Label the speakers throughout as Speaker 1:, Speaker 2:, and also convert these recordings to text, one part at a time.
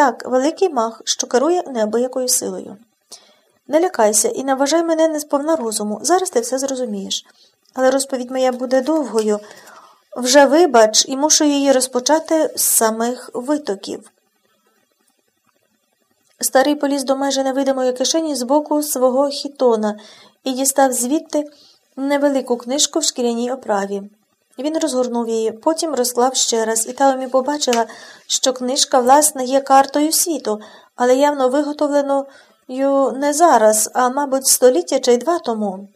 Speaker 1: Так, великий мах, що керує неабиякою силою. Не лякайся і не вважай мене несповна розуму. Зараз ти все зрозумієш. Але розповідь моя буде довгою. Вже вибач, і мушу її розпочати з самих витоків. Старий поліз до майже невидимої кишені з боку свого хітона і дістав звідти невелику книжку в шкіряній оправі. Він розгорнув її, потім розклав ще раз, і Таомі побачила, що книжка, власне, є картою світу, але явно виготовленою не зараз, а, мабуть, століття чи два тому.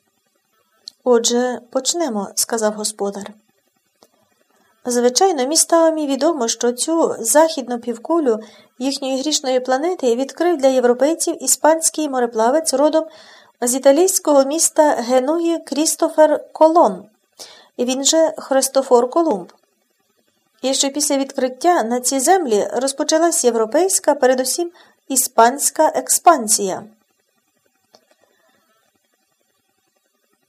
Speaker 1: Отже, почнемо, сказав господар. Звичайно, містами відомо, що цю західну півкулю їхньої грішної планети відкрив для європейців іспанський мореплавець родом з італійського міста Генуї Крістофер Колон, він же Христофор Колумб. І що після відкриття на цій землі розпочалась європейська, передусім іспанська експансія.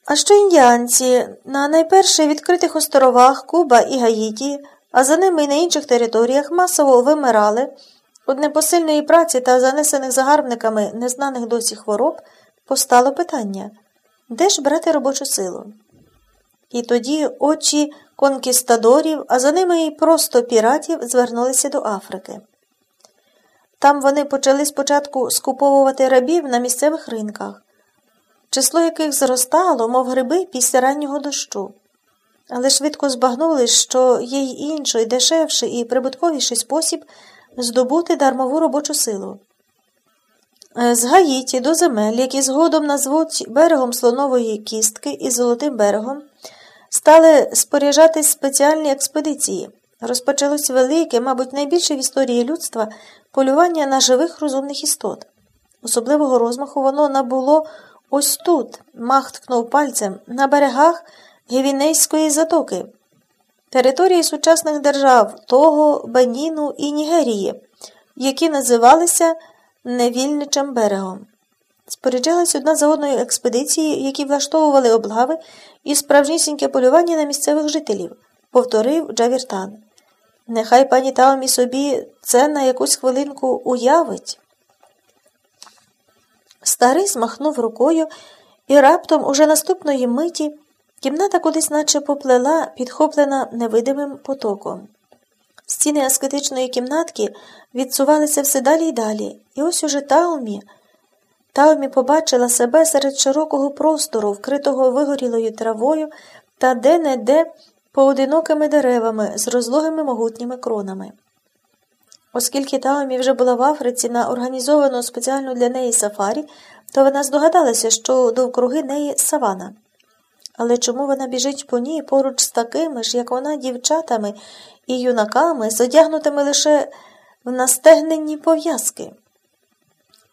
Speaker 1: А що індіанці на найперше відкритих островах Куба і Гаїті, а за ними й на інших територіях масово вимирали від непосильної праці та занесених загарбниками незнаних досі хвороб, постало питання де ж брати робочу силу? І тоді очі конкістадорів, а за ними й просто піратів звернулися до Африки. Там вони почали спочатку скуповувати рабів на місцевих ринках число яких зростало, мов гриби після раннього дощу. Але швидко збагнули, що є й інший, дешевший і прибутковіший спосіб здобути дармову робочу силу. З Гаїті до земель, які згодом назвуть берегом слонової кістки і золотим берегом, стали споряджатись спеціальні експедиції. Розпочалось велике, мабуть, найбільше в історії людства полювання на живих розумних істот. Особливого розмаху воно набуло Ось тут, мах ткнув пальцем, на берегах Гевінейської затоки, території сучасних держав Того, Беніну і Нігерії, які називалися Невільничим берегом. Споряджались одна за одною експедиції, які влаштовували облави і справжнісіньке полювання на місцевих жителів, повторив Джавіртан. Нехай пані Таомі собі це на якусь хвилинку уявить. Старий змахнув рукою, і раптом, уже наступної миті, кімната кудись наче поплела, підхоплена невидимим потоком. Стіни аскетичної кімнатки відсувалися все далі й далі, і ось уже Таумі. Таумі побачила себе серед широкого простору, вкритого вигорілою травою та де-не-де поодинокими деревами з розлогими могутніми кронами. Оскільки Таомі вже була в Африці на організовану спеціально для неї сафарі, то вона здогадалася, що довкруги неї савана. Але чому вона біжить по ній поруч з такими ж, як вона, дівчатами і юнаками, з одягнутими лише в настегненні пов'язки?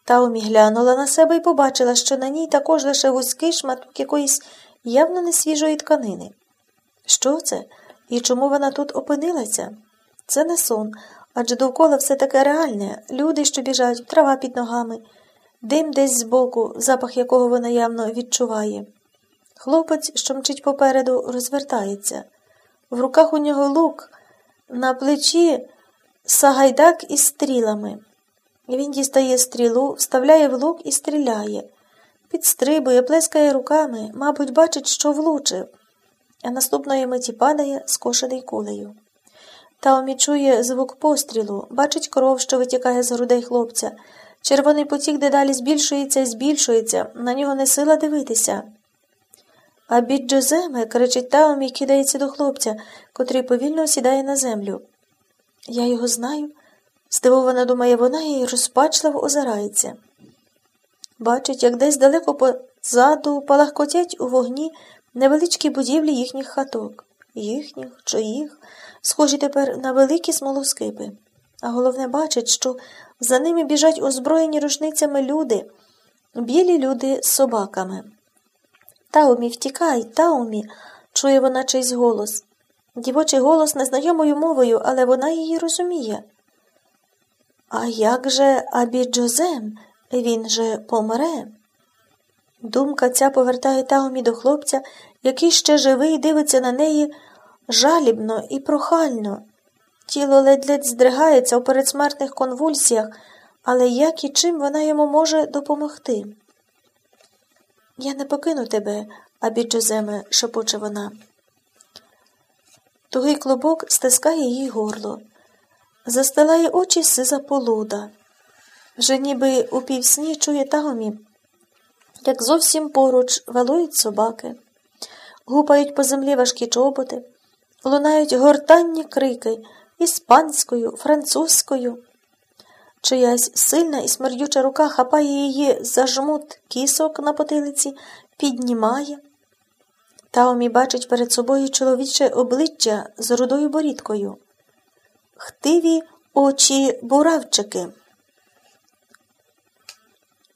Speaker 1: Таомі глянула на себе і побачила, що на ній також лише вузький шматок якоїсь явно несвіжої тканини. Що це? І чому вона тут опинилася? Це не сон, адже довкола все таке реальне люди, що біжать, трава під ногами, дим десь збоку, запах якого вона явно відчуває. Хлопець, що мчить попереду, розвертається. В руках у нього лук, на плечі сагайдак із стрілами. Він дістає стрілу, вставляє в лук і стріляє. Підстрибує, плескає руками, мабуть, бачить, що влучив, а наступної миті падає, скошений кулею. Таомі чує звук пострілу, бачить кров, що витікає з грудей хлопця. Червоний потік дедалі збільшується і збільшується, на нього не сила дивитися. А бід Джоземе, кричить Таомі кидається до хлопця, котрий повільно сідає на землю. Я його знаю, здивована думає вона і розпачливо озирається. Бачить, як десь далеко позаду палахкотять у вогні невеличкі будівлі їхніх хаток, їхніх, чиїх схожі тепер на великі смолоскипи. А головне бачить, що за ними біжать озброєні рушницями люди, білі люди з собаками. Таумі, втікай, Таумі, чує вона чийсь голос. Дівочий голос незнайомою мовою, але вона її розуміє. А як же Абіджозем? Він же помре. Думка ця повертає Таумі до хлопця, який ще живий дивиться на неї жалібно і прохально. Тіло ледь-ледь здригається у передсмертних конвульсіях, але як і чим вона йому може допомогти? Я не покину тебе, абі Джоземе, шепоче вона. Тугий клубок стискає її горло, застилає очі сиза полуда. Вже ніби у півсні чує тагомі, як зовсім поруч валують собаки, гупають по землі важкі чоботи, лунають гортанні крики іспанською, французькою. Чиясь сильна і смердюча рука хапає її за жмут кісок на потилиці, піднімає. Таомі бачить перед собою чоловіче обличчя з рудою борідкою. Хтиві очі буравчики.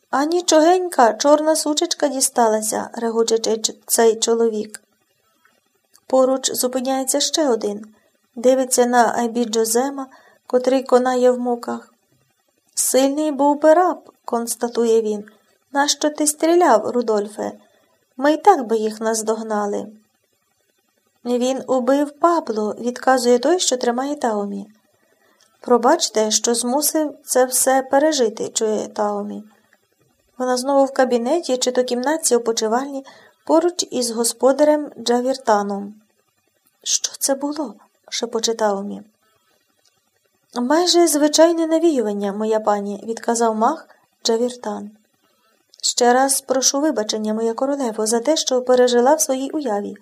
Speaker 1: А нічогенька чорна сучечка дісталася, регоче цей чоловік. Поруч зупиняється ще один, дивиться на Айбі Джозема, котрий конає в муках. Сильний був би раб, констатує він. Нащо ти стріляв, Рудольфе? Ми й так би їх наздогнали. Він убив Пабло, відказує той, що тримає Таомі. Пробачте, що змусив це все пережити, чує Таомі. Вона знову в кабінеті чи то кімнатці опочивальні поруч із господарем Джавіртаном. Що це було? шепоче Таомі. Майже звичайне навіювання, моя пані, відказав мах Джавіртан. Ще раз прошу вибачення, моя королево, за те, що пережила в своїй уяві,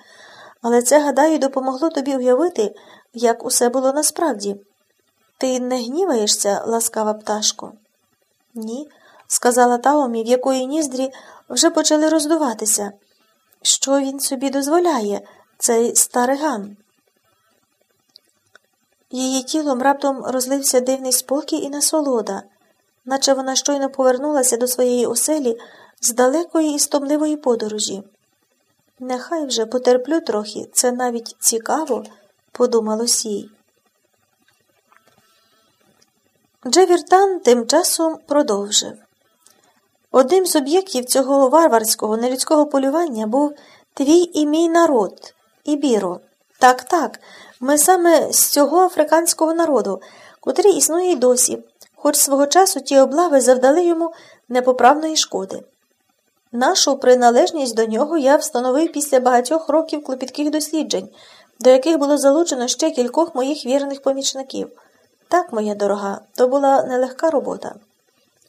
Speaker 1: але це, гадаю, допомогло тобі уявити, як усе було насправді. Ти не гніваєшся, ласкава пташко? Ні, сказала Таомі, в якої ніздрі вже почали роздуватися. Що він собі дозволяє, цей стариган? Її тілом раптом розлився дивний спокій і насолода, наче вона щойно повернулася до своєї оселі з далекої і стомливої подорожі. Нехай вже потерплю трохи, це навіть цікаво, подумалось їй. Джевіртан тим часом продовжив. Одним з об'єктів цього варварського нелюдського полювання був твій і мій народ, Ібіро. Так, так, ми саме з цього африканського народу, котрий існує й досі, хоч свого часу ті облави завдали йому непоправної шкоди. Нашу приналежність до нього я встановив після багатьох років клопітких досліджень, до яких було залучено ще кількох моїх вірних помічників. Так, моя дорога, то була нелегка робота.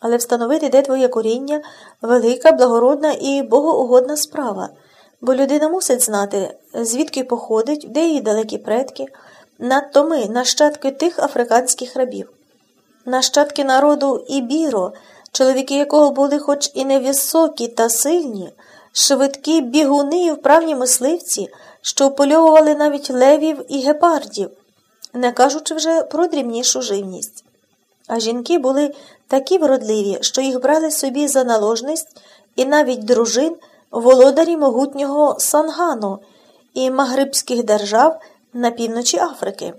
Speaker 1: Але встановити, де твоє коріння, велика, благородна і богоугодна справа. Бо людина мусить знати, звідки походить, де її далекі предки, надто ми, нащадки тих африканських рабів, нащадки народу Ібіро, чоловіки якого були хоч і невисокі та сильні, швидкі бігуни і вправні мисливці, що впольовували навіть левів і гепардів, не кажучи вже про дрібнішу живність. А жінки були такі вродливі, що їх брали собі за наложність і навіть дружин володарі могутнього Сангану і магрибських держав на півночі Африки.